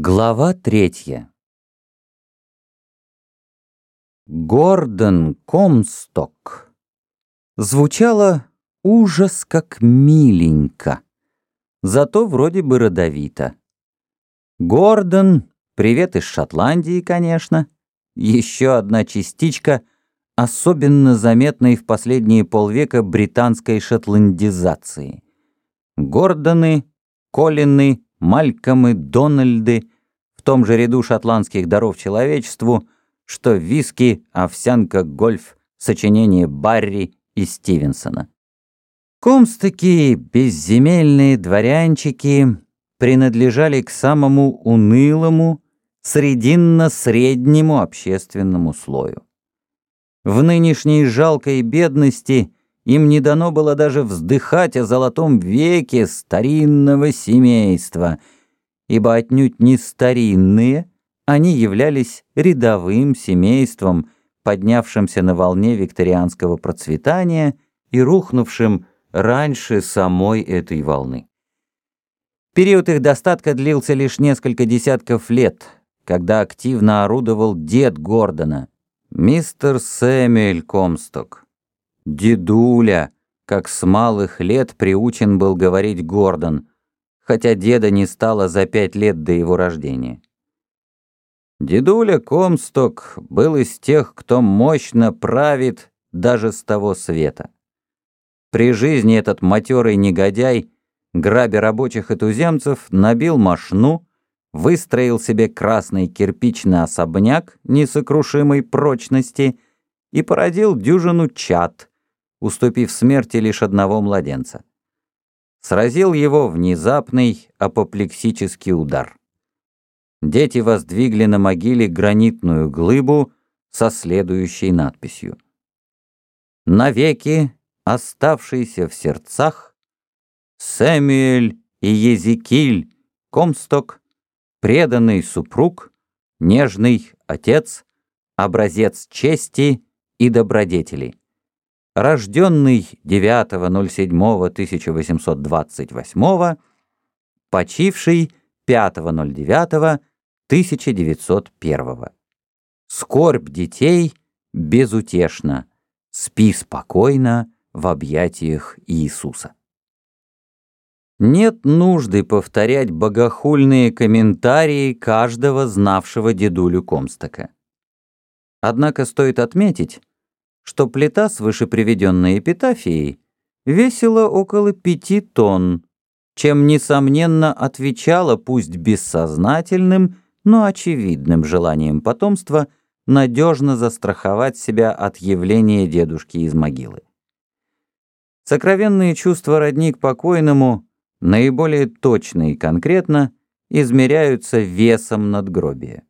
Глава третья Гордон Комсток Звучало ужас как миленько, зато вроде бы родовито. Гордон, привет из Шотландии, конечно, еще одна частичка, особенно заметной в последние полвека британской шотландизации. Гордоны, Колины, Малькомы, Дональды в том же ряду шотландских даров человечеству, что виски, овсянка, гольф, сочинение Барри и Стивенсона. Комстыки, безземельные дворянчики, принадлежали к самому унылому, срединно-среднему общественному слою. В нынешней жалкой бедности им не дано было даже вздыхать о золотом веке старинного семейства, ибо отнюдь не старинные, они являлись рядовым семейством, поднявшимся на волне викторианского процветания и рухнувшим раньше самой этой волны. Период их достатка длился лишь несколько десятков лет, когда активно орудовал дед Гордона, мистер Сэмюэль Комсток. «Дедуля», как с малых лет приучен был говорить Гордон, хотя деда не стало за пять лет до его рождения. Дедуля Комсток был из тех, кто мощно правит даже с того света. При жизни этот матерый негодяй, грабя рабочих и туземцев, набил мошну, выстроил себе красный кирпичный особняк несокрушимой прочности и породил дюжину чад, уступив смерти лишь одного младенца. Сразил его внезапный апоплексический удар. Дети воздвигли на могиле гранитную глыбу со следующей надписью. «Навеки оставшийся в сердцах Сэмюэль и Езекиль Комсток, преданный супруг, нежный отец, образец чести и добродетели рожденный 9.07.1828, почивший 5.09.1901. Скорбь детей безутешна, спи спокойно в объятиях Иисуса. Нет нужды повторять богохульные комментарии каждого знавшего дедулю Комстока. Однако стоит отметить, что плита с вышеприведенной эпитафией весила около пяти тонн, чем, несомненно, отвечала пусть бессознательным, но очевидным желанием потомства надежно застраховать себя от явления дедушки из могилы. Сокровенные чувства родник покойному наиболее точно и конкретно измеряются весом надгробия.